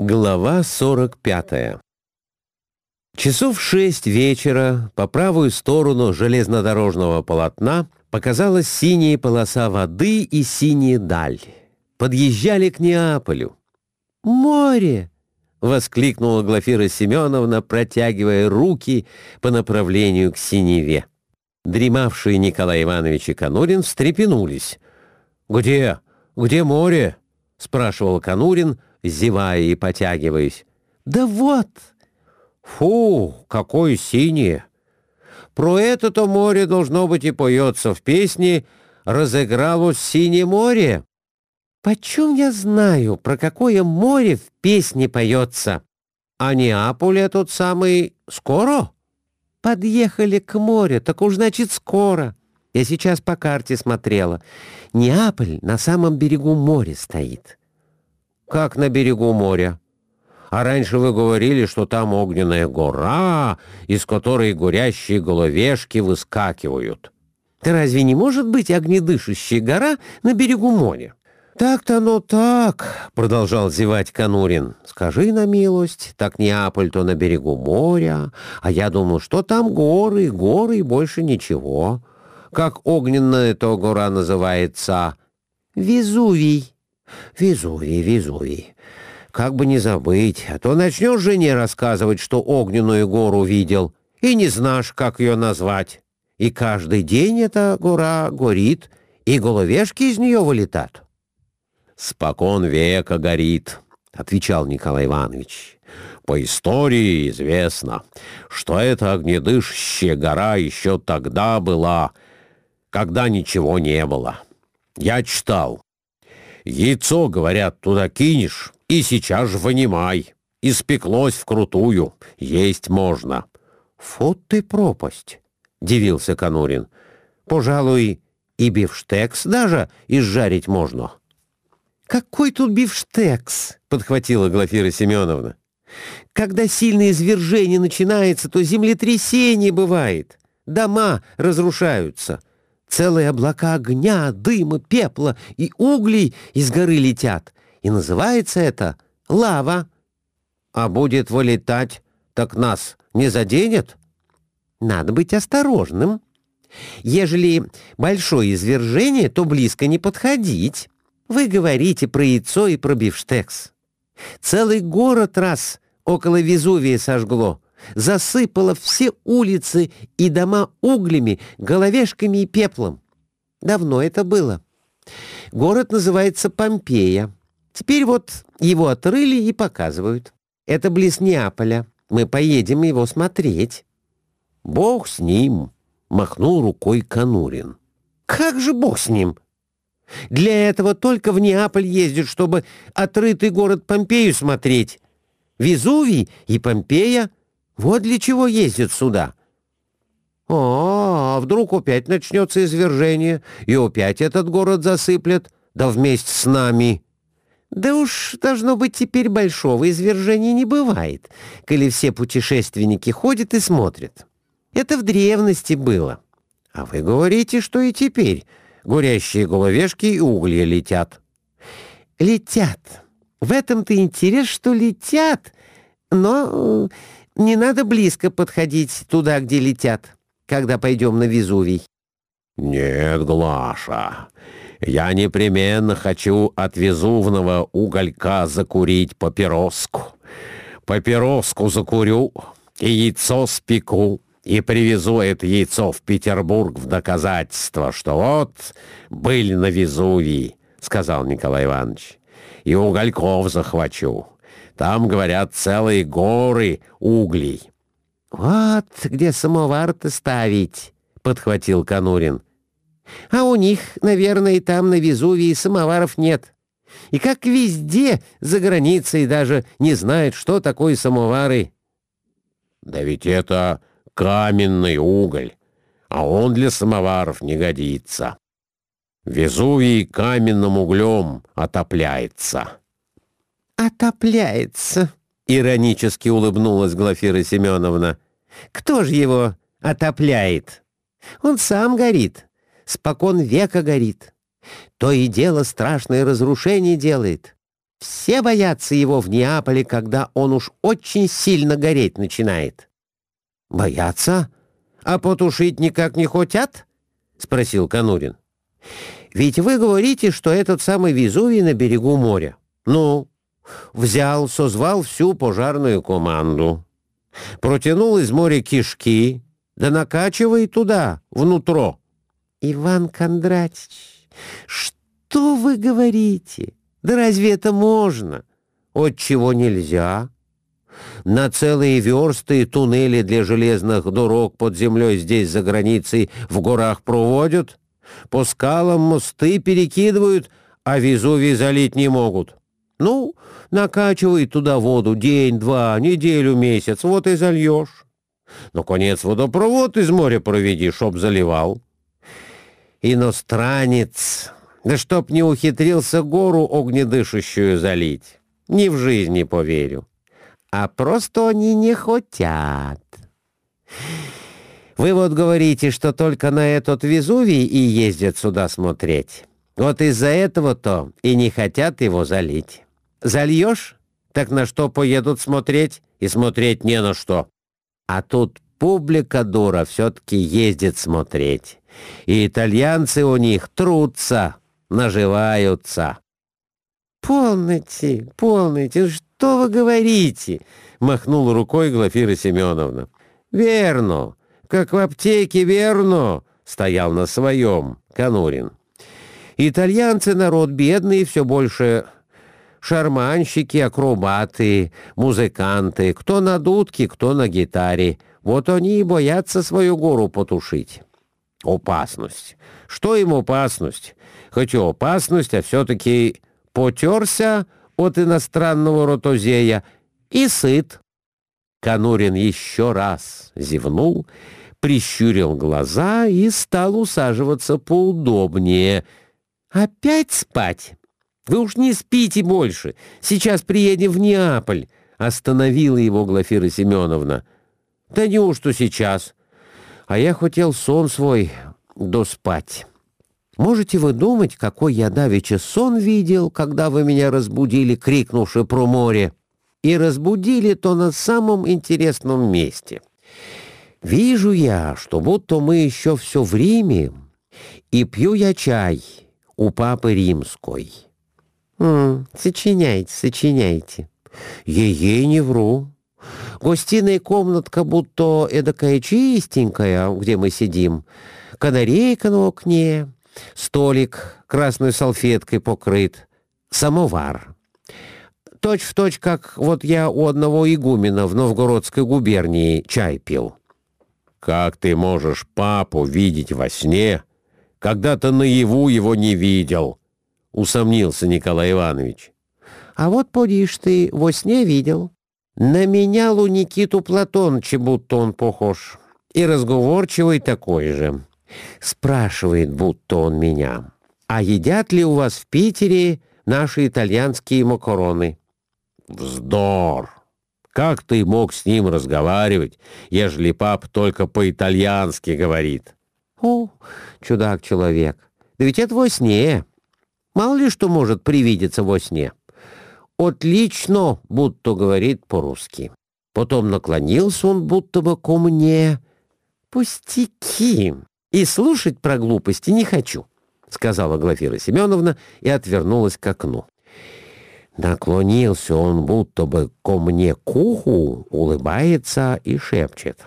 Глава 45 Часов шесть вечера по правую сторону железнодорожного полотна показалась синяя полоса воды и синяя даль. Подъезжали к Неаполю. «Море!» — воскликнула Глафира Семеновна, протягивая руки по направлению к синеве. Дремавшие Николай Иванович и Конурин встрепенулись. «Где? Где море?» — спрашивал Конурин, зевая и потягиваясь. «Да вот!» «Фу, какое синее!» Про это-то море должно быть и поется в песне «Разыгралось синее море». «Почем я знаю, про какое море в песне поется? А Неаполь тот самый скоро?» «Подъехали к морю, так уж значит скоро. Я сейчас по карте смотрела. Неаполь на самом берегу моря стоит». «Как на берегу моря?» А раньше вы говорили, что там огненная гора, из которой горящие головешки выскакивают. Да разве не может быть огнедышащая гора на берегу моря? «Так-то оно так», — продолжал зевать Конурин. «Скажи на милость, так Неаполь-то на берегу моря, а я думал, что там горы, горы и больше ничего. Как огненная то гора называется?» «Везувий». «Везувий, Везувий. Как бы не забыть, а то начнешь жене рассказывать, что огненную гору видел, и не знаешь, как ее назвать. И каждый день эта гора горит, и головешки из нее вылетают. «Спокон века горит», — отвечал Николай Иванович. «По истории известно, что эта огнедышащая гора еще тогда была, когда ничего не было. Я читал. Яйцо, говорят, туда кинешь, и сейчас же вынимай. Испеклось вкрутую. Есть можно. Фу ты пропасть, — дивился Конурин. Пожалуй, и бифштекс даже изжарить можно. «Какой тут бифштекс?» — подхватила Глафира Семеновна. «Когда сильное извержение начинается, то землетрясение бывает. Дома разрушаются. Целые облака огня, дыма, пепла и углей из горы летят и называется это лава. А будет вылетать, так нас не заденет? Надо быть осторожным. Ежели большое извержение, то близко не подходить. Вы говорите про яйцо и про бифштекс. Целый город раз около Везувия сожгло, засыпало все улицы и дома углями, головешками и пеплом. Давно это было. Город называется Помпея. Теперь вот его отрыли и показывают. Это близ Неаполя. Мы поедем его смотреть». «Бог с ним!» — махнул рукой Конурин. «Как же бог с ним? Для этого только в Неаполь ездят, чтобы отрытый город Помпею смотреть. Везувий и Помпея — вот для чего ездят сюда». «О, а вдруг опять начнется извержение, и опять этот город засыплет, да вместе с нами». Да уж, должно быть, теперь большого извержения не бывает, коли все путешественники ходят и смотрят. Это в древности было. А вы говорите, что и теперь горящие головешки и угли летят. Летят. В этом-то интерес, что летят. Но не надо близко подходить туда, где летят, когда пойдем на Везувий. «Нет, Глаша, я непременно хочу от везувного уголька закурить папироску. Папироску закурю и яйцо спеку, и привезу это яйцо в Петербург в доказательство, что вот были на Везувии, — сказал Николай Иванович, — и угольков захвачу. Там, говорят, целые горы углей. — Вот где самовар-то ставить, — подхватил Конурин. А у них, наверное, там на Везувии самоваров нет. И как везде за границей даже не знают, что такое самовары. Да ведь это каменный уголь, а он для самоваров не годится. Везувий каменным углем отопляется. «Отопляется», — иронически улыбнулась Глафира Семеновна. «Кто же его отопляет? Он сам горит спокон века горит. То и дело страшное разрушение делает. Все боятся его в Неаполе, когда он уж очень сильно гореть начинает. Боятся? А потушить никак не хотят? Спросил Конурин. Ведь вы говорите, что этот самый Везувий на берегу моря. Ну, взял, созвал всю пожарную команду. Протянул из моря кишки, да накачивай туда, внутро. Иван Кондратич, что вы говорите? Да разве это можно? От чего нельзя? На целые версты туннели для железных дорог под землей здесь за границей в горах проводят, по скалам мосты перекидывают, а Везувий залить не могут. Ну, накачивай туда воду день, два, неделю, месяц, вот и зальешь. Наконец водопровод из моря проведи, чтоб заливал. Иностранец, да чтоб не ухитрился гору огнедышащую залить, ни в жизни поверю. А просто они не хотят. Вы вот говорите, что только на этот Везувий и ездят сюда смотреть. Вот из-за этого-то и не хотят его залить. Зальешь? Так на что поедут смотреть? И смотреть не на что. А тут публика дура все-таки ездит смотреть. И итальянцы у них трутся, наживаются. «Полноте, полноте, что вы говорите?» — махнула рукой Глафира Семеновна. «Верно, как в аптеке, верно!» — стоял на своем Конурин. «Итальянцы народ бедный, все больше шарманщики, акробаты, музыканты, кто на дудке, кто на гитаре. Вот они и боятся свою гору потушить. Опасность. Что им опасность? Хоть и опасность, а все-таки потерся от иностранного ротозея и сыт. Конурин еще раз зевнул, прищурил глаза и стал усаживаться поудобнее. «Опять спать?» Вы уж не спите больше. Сейчас приедем в Неаполь. Остановила его Глафира Семеновна. Да неужто сейчас? А я хотел сон свой доспать. Можете вы думать, какой я давеча сон видел, когда вы меня разбудили, крикнувши про море? И разбудили то на самом интересном месте. Вижу я, что будто мы еще все в Риме, и пью я чай у папы римской. «М, сочиняйте, сочиняйте». «Ей-ей не вру. Гостиная комнатка будто эдакая чистенькая, где мы сидим. Канарейка на окне, столик красной салфеткой покрыт, самовар. Точь в точь, как вот я у одного игумена в Новгородской губернии чай пил». «Как ты можешь папу видеть во сне, когда ты наяву его не видел?» Усомнился Николай Иванович. А вот подишь ты во сне видел. На меня у Никиту Платоныча будто он похож. И разговорчивый такой же. Спрашивает, будто он меня. А едят ли у вас в Питере наши итальянские макароны? Вздор! Как ты мог с ним разговаривать, ежели пап только по-итальянски говорит? О, чудак-человек, да ведь это во сне. Мало ли что может привидеться во сне. Отлично, будто говорит по-русски. Потом наклонился он будто бы ко мне. Пустяки. И слушать про глупости не хочу, сказала Глафира Семеновна и отвернулась к окну. Наклонился он будто бы ко мне к уху, улыбается и шепчет.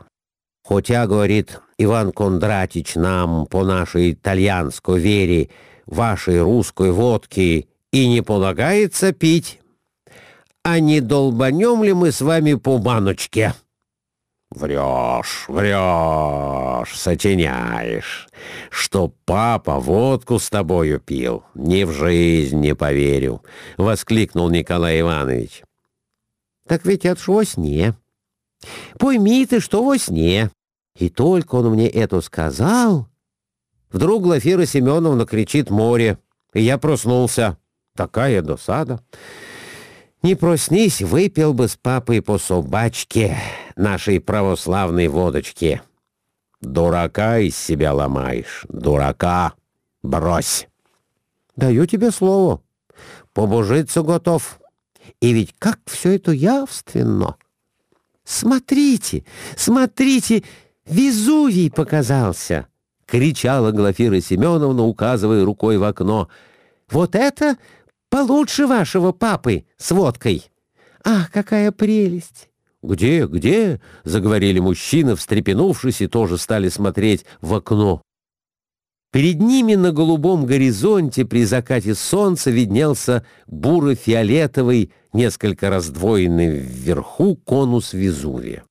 Хотя, говорит, Иван Кондратич нам по нашей итальянской вере вашей русской водки и не полагается пить. А не долбанем ли мы с вами по баночке?» «Врешь, врешь, сочиняешь, что папа водку с тобою пил. Ни в жизнь не поверю», — воскликнул Николай Иванович. «Так ведь это ж во сне. Пойми ты, что во сне. И только он мне это сказал, Вдруг Глафира Семеновна кричит «море», и я проснулся. Такая досада. Не проснись, выпил бы с папой по собачке нашей православной водочки. Дурака из себя ломаешь, дурака. Брось. Даю тебе слово. Побожиться готов, И ведь как все это явственно! Смотрите, смотрите, Везувий показался!» — кричала Глафира Семеновна, указывая рукой в окно. «Вот это получше вашего папы с водкой! Ах, какая прелесть!» «Где, где?» — заговорили мужчины, встрепенувшись, и тоже стали смотреть в окно. Перед ними на голубом горизонте при закате солнца виднелся буро-фиолетовый, несколько раздвоенный вверху конус Везувия.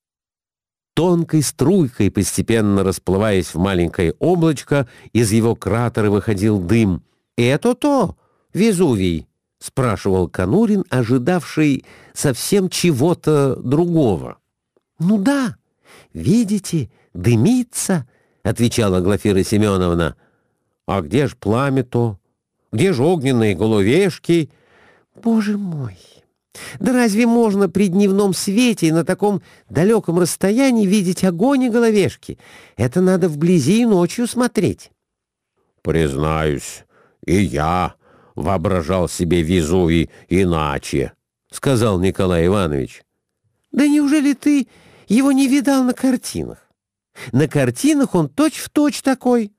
Тонкой струйкой, постепенно расплываясь в маленькое облачко, из его кратера выходил дым. «Это то, Везувий?» — спрашивал Конурин, ожидавший совсем чего-то другого. «Ну да, видите, дымится», — отвечала Глафира Семеновна. А где ж пламя-то? Где ж огненные головешки? Боже мой! Да разве можно при дневном свете и на таком далеком расстоянии видеть огонь и головешки? Это надо вблизи и ночью смотреть. Признаюсь, и я воображал себе Везувий иначе, — сказал Николай Иванович. Да неужели ты его не видал на картинах? На картинах он точь-в-точь точь такой.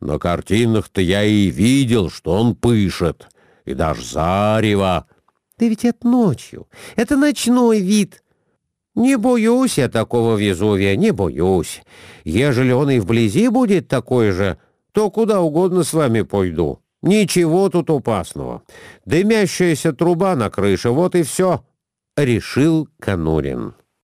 На картинах-то я и видел, что он пышет, и даже зарево. Да ведь это ночью, это ночной вид. Не боюсь я такого Везувия, не боюсь. Ежели он и вблизи будет такой же, то куда угодно с вами пойду. Ничего тут опасного. Дымящаяся труба на крыше, вот и все, — решил Конурин.